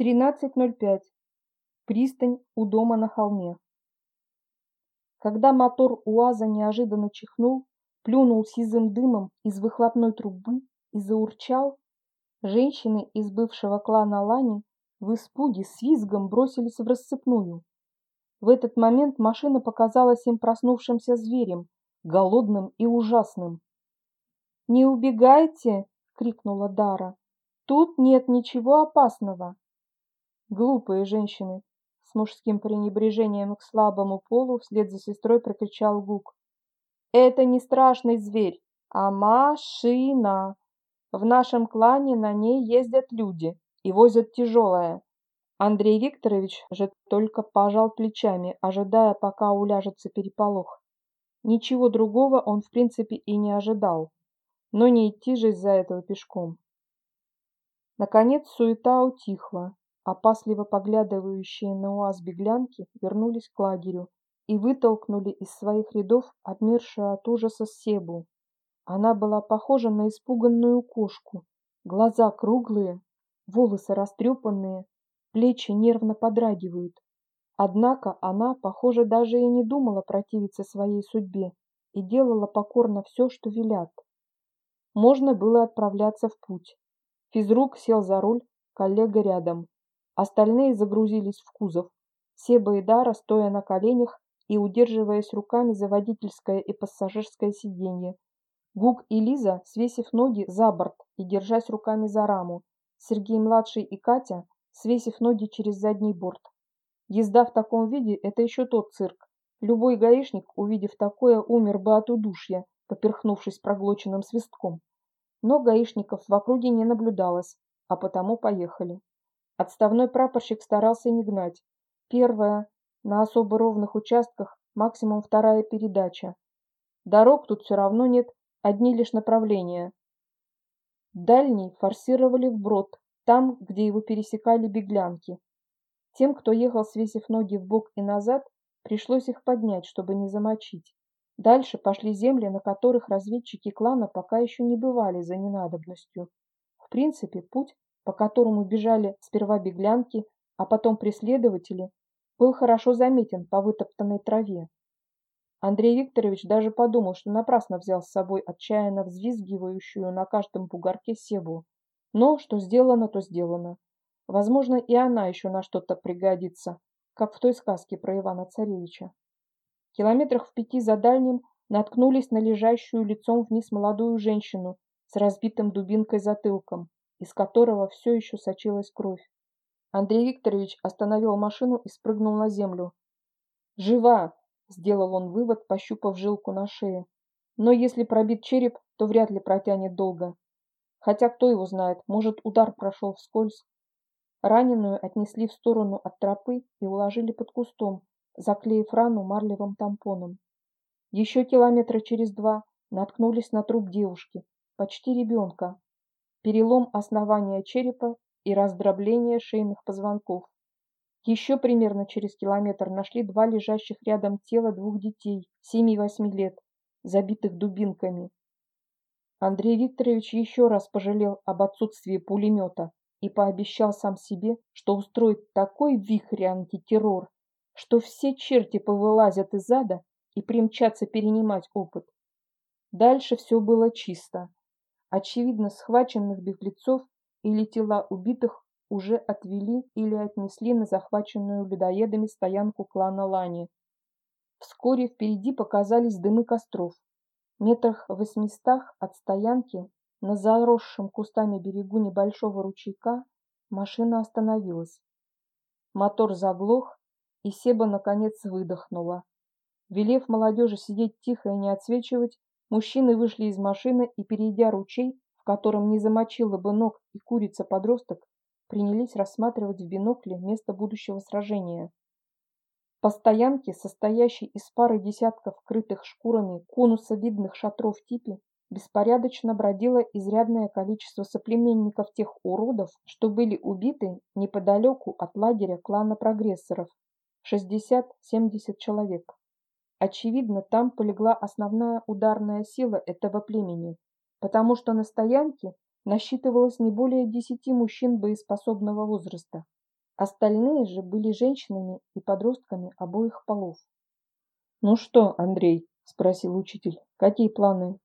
13.05. Пристань у дома на холме. Когда мотор УАЗа неожиданно чихнул, плюнул сизым дымом из выхлопной трубы и заурчал, женщины из бывшего клана Лани в испуге с визгом бросились в рассыпную. В этот момент машина показалась им проснувшимся зверем, голодным и ужасным. «Не убегайте!» — крикнула Дара. «Тут нет ничего опасного!» Глупые женщины, с мужским пренебрежением к слабому полу вслед за сестрой прокричал Гук. Это не страшный зверь, а машина. В нашем клане на ней ездят люди и возят тяжелое. Андрей Викторович же только пожал плечами, ожидая, пока уляжется переполох. Ничего другого он в принципе и не ожидал. Но не идти же из-за этого пешком. Наконец суета утихла, опасливо поглядывающие на УАЗ беглянки вернулись к лагерю и вытолкнули из своих рядов обмершую от ужаса Себу. Она была похожа на испуганную кошку, глаза круглые, волосы растрепанные, плечи нервно подрагивают. Однако она, похоже, даже и не думала противиться своей судьбе и делала покорно все, что велят. Можно было отправляться в путь. Физрук сел за руль, коллега рядом. Остальные загрузились в кузов. Себа и стоя на коленях и удерживаясь руками за водительское и пассажирское сиденье. Гук и Лиза, свесив ноги за борт и держась руками за раму. Сергей-младший и Катя, свесив ноги через задний борт. Езда в таком виде – это еще тот цирк. Любой гаишник, увидев такое, умер бы от удушья, поперхнувшись проглоченным свистком. Но гаишников в округе не наблюдалось, а потому поехали. Отставной прапорщик старался не гнать. Первая, на особо ровных участках, максимум вторая передача. Дорог тут все равно нет, одни лишь направления. Дальний форсировали вброд, там, где его пересекали беглянки. Тем, кто ехал, свесив ноги в бок и назад, пришлось их поднять, чтобы не замочить. Дальше пошли земли, на которых разведчики клана пока еще не бывали за ненадобностью. В принципе, путь по которому бежали сперва беглянки, а потом преследователи, был хорошо заметен по вытоптанной траве. Андрей Викторович даже подумал, что напрасно взял с собой отчаянно взвизгивающую на каждом бугорке Себу. Но что сделано, то сделано. Возможно, и она еще на что-то пригодится, как в той сказке про Ивана Царевича. Километрах в пяти за дальним наткнулись на лежащую лицом вниз молодую женщину с разбитым дубинкой затылком из которого все еще сочилась кровь. Андрей Викторович остановил машину и спрыгнул на землю. «Жива!» – сделал он вывод, пощупав жилку на шее. «Но если пробит череп, то вряд ли протянет долго. Хотя кто его знает, может удар прошел вскользь». Раненую отнесли в сторону от тропы и уложили под кустом, заклеив рану марлевым тампоном. Еще километра через два наткнулись на труп девушки, почти ребенка, перелом основания черепа и раздробление шейных позвонков. Еще примерно через километр нашли два лежащих рядом тела двух детей, 7-8 лет, забитых дубинками. Андрей Викторович еще раз пожалел об отсутствии пулемета и пообещал сам себе, что устроит такой вихрь антитеррор, что все черти повылазят из ада и примчатся перенимать опыт. Дальше все было чисто. Очевидно, схваченных беглецов или тела убитых уже отвели или отнесли на захваченную людоедами стоянку клана Лани. Вскоре впереди показались дымы костров. Метрах в восьмистах от стоянки на заросшем кустами берегу небольшого ручейка машина остановилась. Мотор заглох, и Себа наконец выдохнула. Велев молодежи сидеть тихо и не отсвечивать, Мужчины вышли из машины и, перейдя ручей, в котором не замочила бы ног и курица-подросток, принялись рассматривать в бинокле место будущего сражения. По стоянке, состоящей из пары десятков крытых шкурами конусовидных шатров типи, беспорядочно бродило изрядное количество соплеменников тех уродов, что были убиты неподалеку от лагеря клана прогрессоров – 60-70 человек. Очевидно, там полегла основная ударная сила этого племени, потому что на стоянке насчитывалось не более десяти мужчин боеспособного возраста. Остальные же были женщинами и подростками обоих полов. «Ну что, Андрей?» – спросил учитель. «Какие планы?»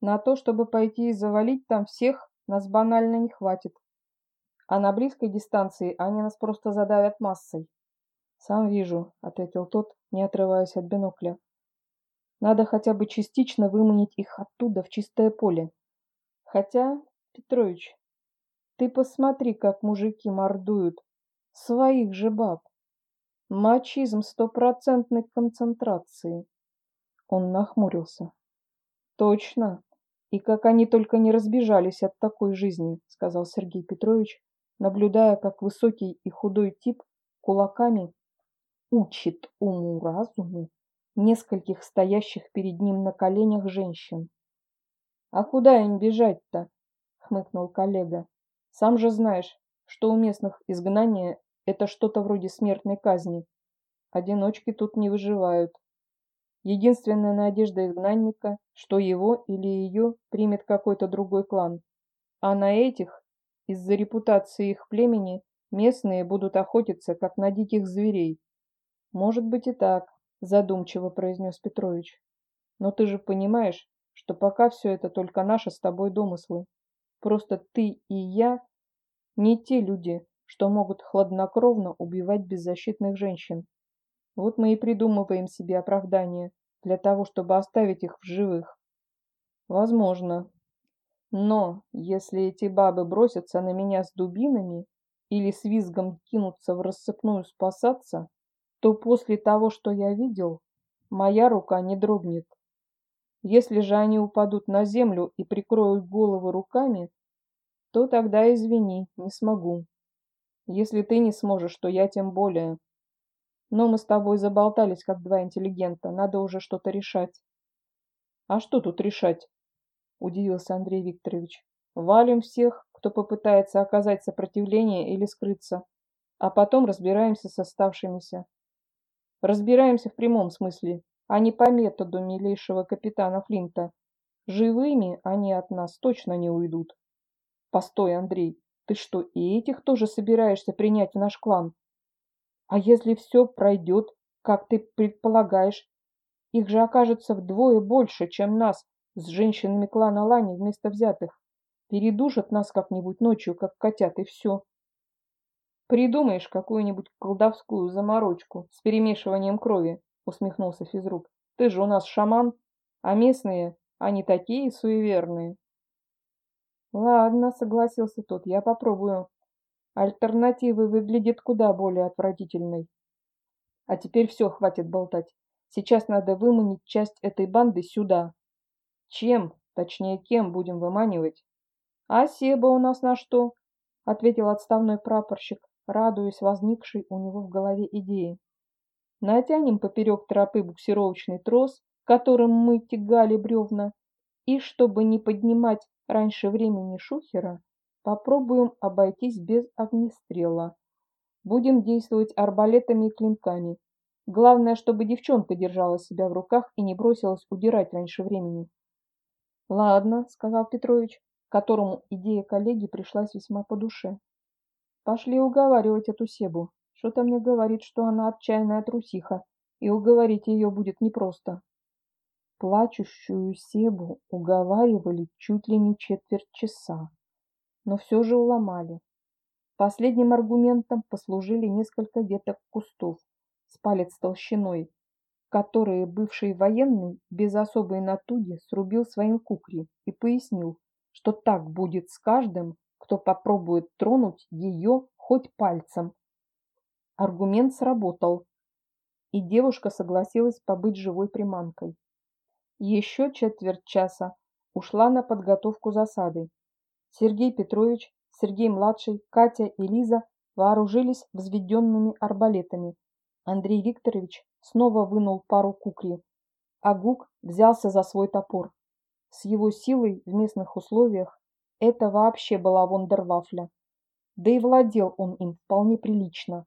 «На то, чтобы пойти и завалить там всех, нас банально не хватит. А на близкой дистанции они нас просто задавят массой». «Сам вижу», – ответил тот, не отрываясь от бинокля. «Надо хотя бы частично выманить их оттуда в чистое поле. Хотя, Петрович, ты посмотри, как мужики мордуют своих же баб. Мачизм стопроцентной концентрации. Он нахмурился. Точно. И как они только не разбежались от такой жизни, сказал Сергей Петрович, наблюдая, как высокий и худой тип кулаками учит уму-разуму нескольких стоящих перед ним на коленях женщин. «А куда им бежать-то?» — хмыкнул коллега. Сам же знаешь, что у местных изгнание – это что-то вроде смертной казни. Одиночки тут не выживают. Единственная надежда изгнанника, что его или ее примет какой-то другой клан. А на этих, из-за репутации их племени, местные будут охотиться, как на диких зверей. Может быть и так, задумчиво произнес Петрович. Но ты же понимаешь, что пока все это только наши с тобой домыслы. Просто ты и я не те люди, что могут хладнокровно убивать беззащитных женщин. Вот мы и придумываем себе оправдание для того, чтобы оставить их в живых. Возможно. Но если эти бабы бросятся на меня с дубинами или с визгом кинутся в рассыпную спасаться, то после того, что я видел, моя рука не дрогнет. Если же они упадут на землю и прикроют головы руками, то тогда извини, не смогу. Если ты не сможешь, то я тем более. Но мы с тобой заболтались, как два интеллигента, надо уже что-то решать. А что тут решать? Удивился Андрей Викторович. Валим всех, кто попытается оказать сопротивление или скрыться, а потом разбираемся с оставшимися. Разбираемся в прямом смысле, а не по методу милейшего капитана Флинта. Живыми они от нас точно не уйдут. Постой, Андрей, ты что, и этих тоже собираешься принять в наш клан? А если все пройдет, как ты предполагаешь, их же окажется вдвое больше, чем нас с женщинами клана Лани вместо взятых. Передушат нас как-нибудь ночью, как котят, и все. Придумаешь какую-нибудь колдовскую заморочку с перемешиванием крови, усмехнулся физрук. Ты же у нас шаман, а местные, они такие суеверные. Ладно, согласился тот, я попробую. Альтернатива выглядит куда более отвратительной. А теперь все, хватит болтать. Сейчас надо выманить часть этой банды сюда. Чем, точнее кем будем выманивать? А Себа у нас на что? Ответил отставной прапорщик, радуясь возникшей у него в голове идее. Натянем поперек тропы буксировочный трос, которым мы тягали бревна, и, чтобы не поднимать раньше времени шухера, попробуем обойтись без огнестрела. Будем действовать арбалетами и клинками. Главное, чтобы девчонка держала себя в руках и не бросилась удирать раньше времени. «Ладно», — сказал Петрович, которому идея коллеги пришлась весьма по душе. «Пошли уговаривать эту Себу. Что-то мне говорит, что она отчаянная трусиха, и уговорить ее будет непросто». Плачущую Себу уговаривали чуть ли не четверть часа, но все же уломали. Последним аргументом послужили несколько веток кустов с палец толщиной, которые бывший военный без особой натуги срубил своим кукри и пояснил, что так будет с каждым, кто попробует тронуть ее хоть пальцем. Аргумент сработал, и девушка согласилась побыть живой приманкой. Еще четверть часа ушла на подготовку засады. Сергей Петрович, Сергей-младший, Катя и Лиза вооружились взведенными арбалетами. Андрей Викторович снова вынул пару кукри, а Гук взялся за свой топор. С его силой в местных условиях это вообще была вундервафля. Да и владел он им вполне прилично.